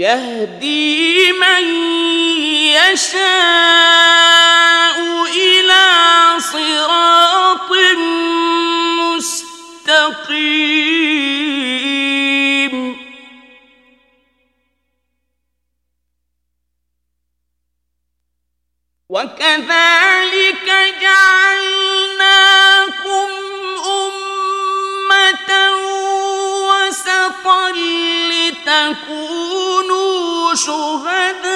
يهدي من يشاء إلى صراط مستقيم. وكذلك جعلناكم أمة وسطا لتكونوا شهداء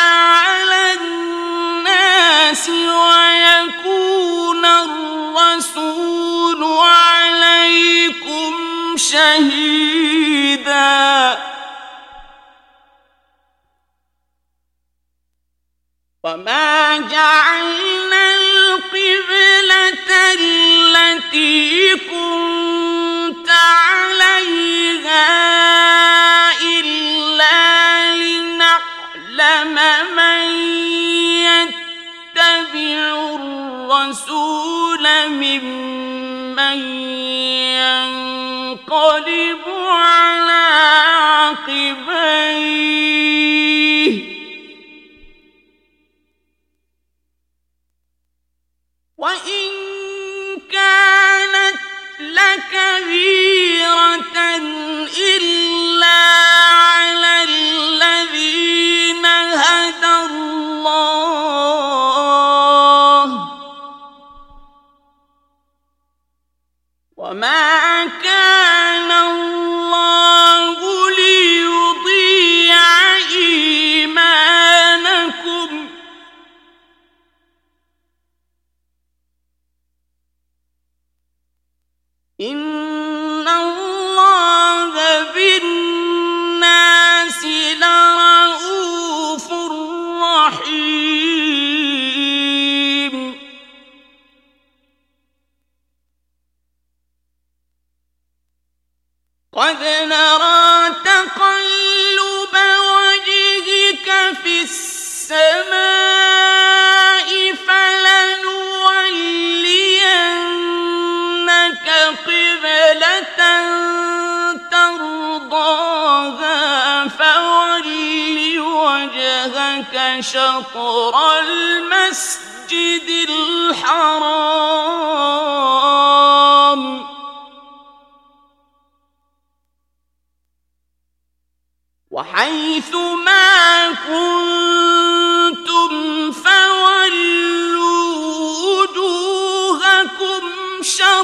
على الناس ويكون الرسول عليكم شهيدا وما جعلنا ممن ينقلب على عقبيه. وَإِن كَانَتْ لَكَبِيرَةً قبلة ترضاها فول وجهك شطر المسجد الحرام. وحيث ما كنتم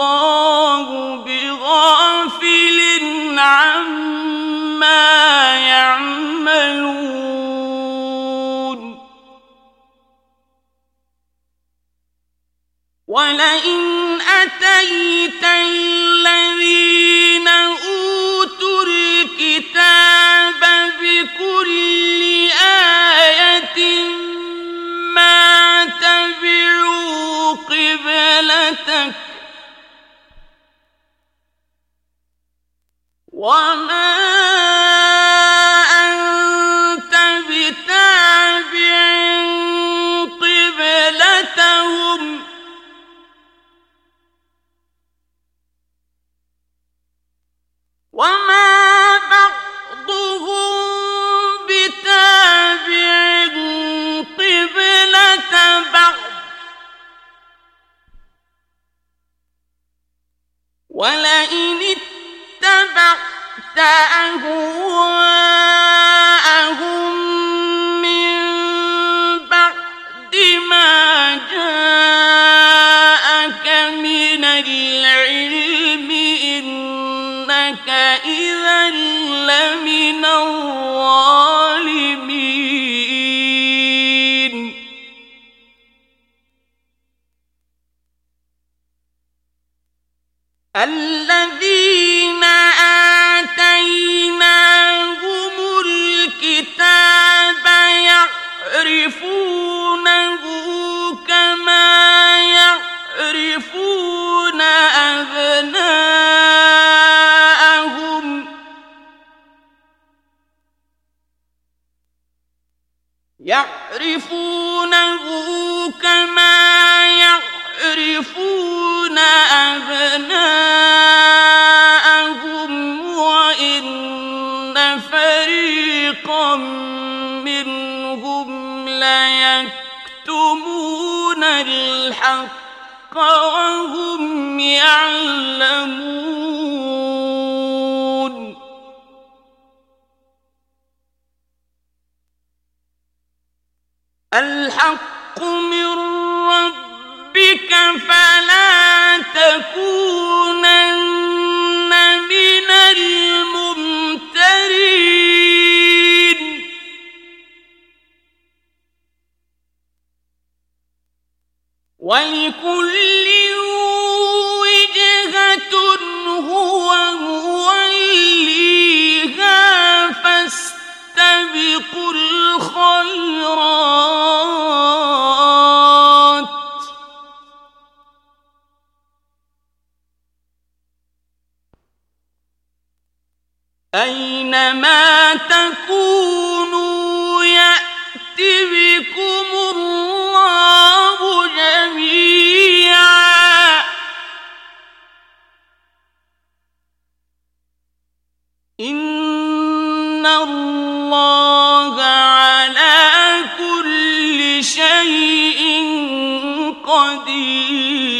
الله بغافل عما يعملون ولئن أتيت الذي أبناءهم وإن فريقا منهم ليكتمون الحق وهم يعلمون. الحق من ربك فلا تكونن من الممترين. ولكل أينما تكونوا يأت بكم الله جميعا إن الله على كل شيء قدير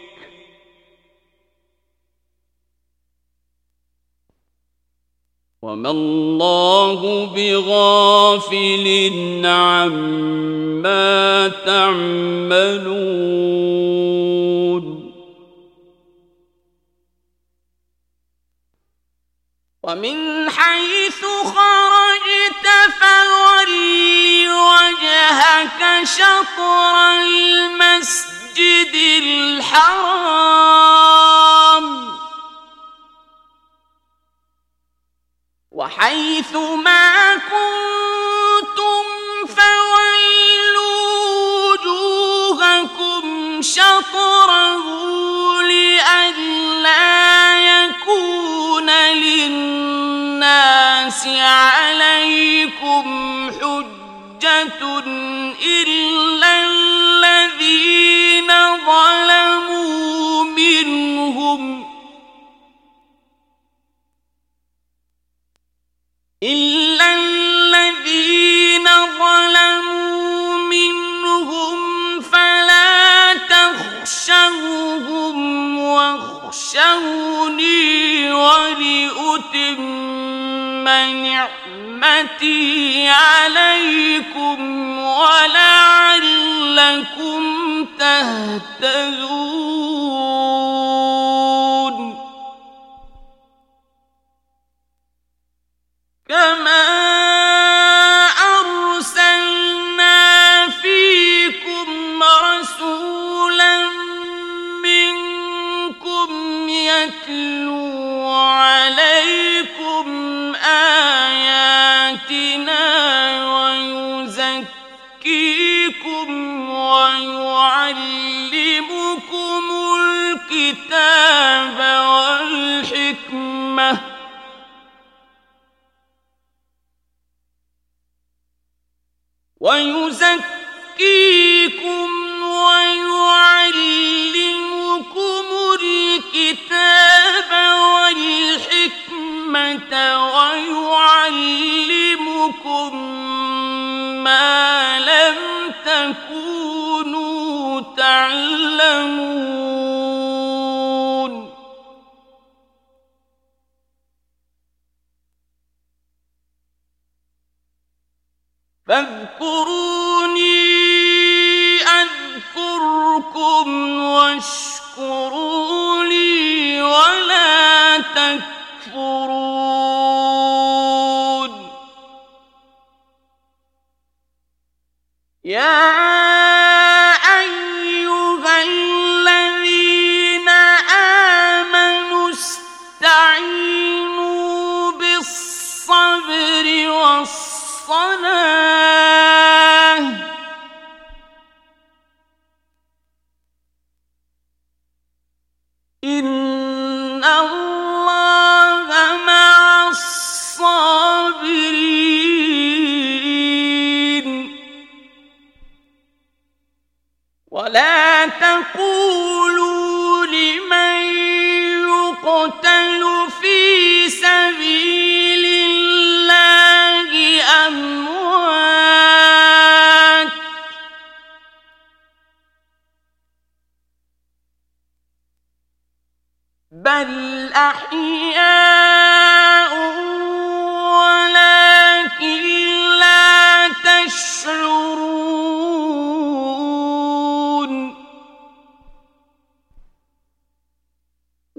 وما الله بغافل عما تعملون. ومن حيث خرجت فول وجهك شطر المسجد الحرام. وحيث ما كنتم فولوا وجوهكم شطره لئلا يكون للناس عليكم حجة واخشوني ولأتم نعمتي عليكم ولعلكم تهتدون ويزكيكم ويعلمكم الكتاب والحكمة. ويزكيكم ويعلمكم الكتاب والحكمة ويعلمكم ما لم تكونوا تعلمون. فاذكروني أذكركم واشكروا إن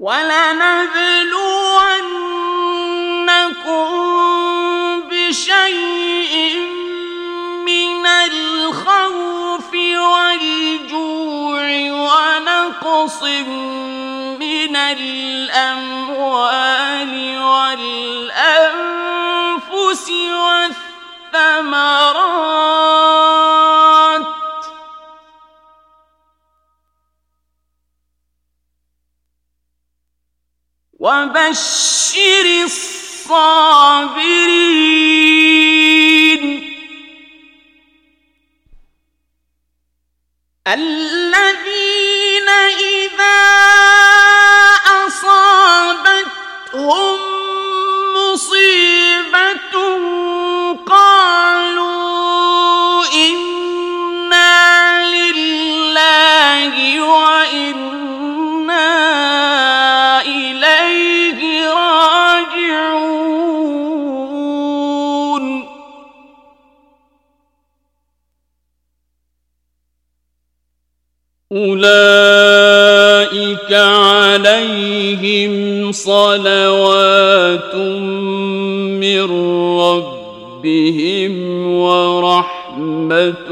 ولنبلونكم بشيء من الخوف والجوع ونقص من الأموال والأنفس والثمرات. وبشر الصابرين. الذين أولئك عليهم صلوات من ربهم ورحمة